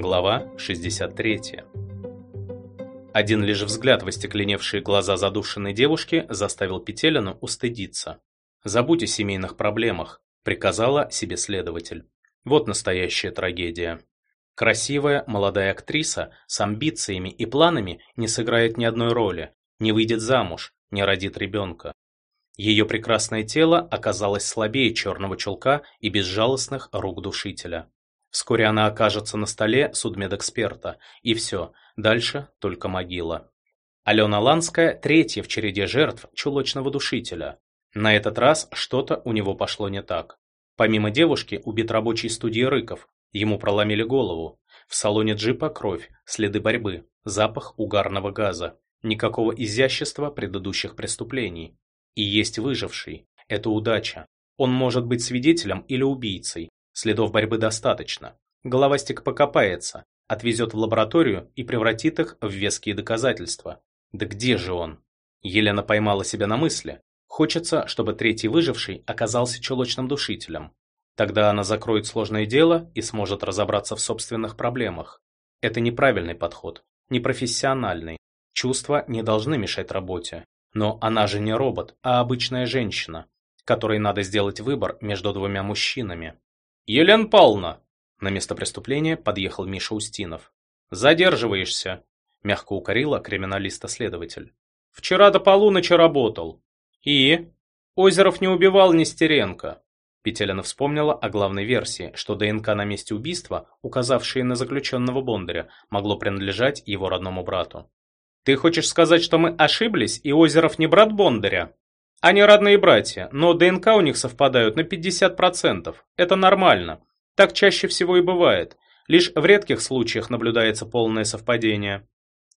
Глава 63. Один лишь взгляд в остекленевшие глаза задушенной девушки заставил Петелину устыдиться. «Забудь о семейных проблемах», — приказала себе следователь. Вот настоящая трагедия. Красивая молодая актриса с амбициями и планами не сыграет ни одной роли, не выйдет замуж, не родит ребенка. Ее прекрасное тело оказалось слабее черного чулка и безжалостных рук душителя. Вскоре она окажется на столе судмедэксперта, и все, дальше только могила. Алена Ланская – третья в череде жертв чулочного душителя. На этот раз что-то у него пошло не так. Помимо девушки убит рабочий студии Рыков, ему проломили голову. В салоне джипа кровь, следы борьбы, запах угарного газа. Никакого изящества предыдущих преступлений. И есть выживший. Это удача. Он может быть свидетелем или убийцей, Следов борьбы достаточно. Головастик покопается, отвезет в лабораторию и превратит их в веские доказательства. Да где же он? Елена поймала себя на мысли. Хочется, чтобы третий выживший оказался чулочным душителем. Тогда она закроет сложное дело и сможет разобраться в собственных проблемах. Это неправильный подход, непрофессиональный. Чувства не должны мешать работе. Но она же не робот, а обычная женщина, которой надо сделать выбор между двумя мужчинами. «Елена Павловна!» На место преступления подъехал Миша Устинов. «Задерживаешься!» Мягко укорила криминалиста-следователь. «Вчера до полуночи работал». «И?» «Озеров не убивал Нестеренко». Петелина вспомнила о главной версии, что ДНК на месте убийства, указавшие на заключенного Бондаря, могло принадлежать его родному брату. «Ты хочешь сказать, что мы ошиблись, и Озеров не брат Бондаря?» Они родные братья, но ДНК у них совпадают на 50%. Это нормально. Так чаще всего и бывает. Лишь в редких случаях наблюдается полное совпадение.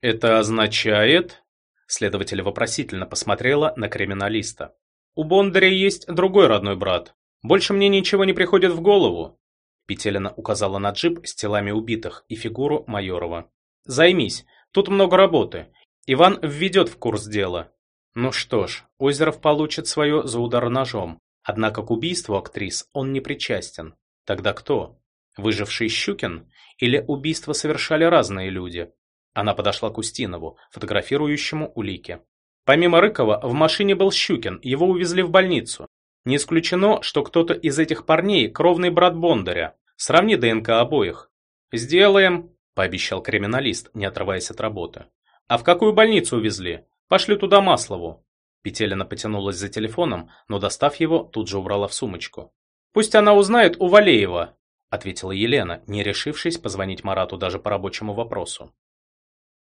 Это означает... Следователь вопросительно посмотрела на криминалиста. У Бондаря есть другой родной брат. Больше мне ничего не приходит в голову. Петелина указала на джип с телами убитых и фигуру Майорова. Займись, тут много работы. Иван введет в курс дела. Ну что ж, Озеров получит свое за удар ножом, однако к убийству актрис он не причастен. Тогда кто? Выживший Щукин? Или убийство совершали разные люди? Она подошла к Устинову, фотографирующему улики. Помимо Рыкова, в машине был Щукин, его увезли в больницу. Не исключено, что кто-то из этих парней – кровный брат Бондаря. Сравни ДНК обоих. «Сделаем», – пообещал криминалист, не отрываясь от работы. «А в какую больницу увезли? Пошлю туда Маслову. Петелина потянулась за телефоном, но, достав его, тут же убрала в сумочку. «Пусть она узнает у Валеева», — ответила Елена, не решившись позвонить Марату даже по рабочему вопросу.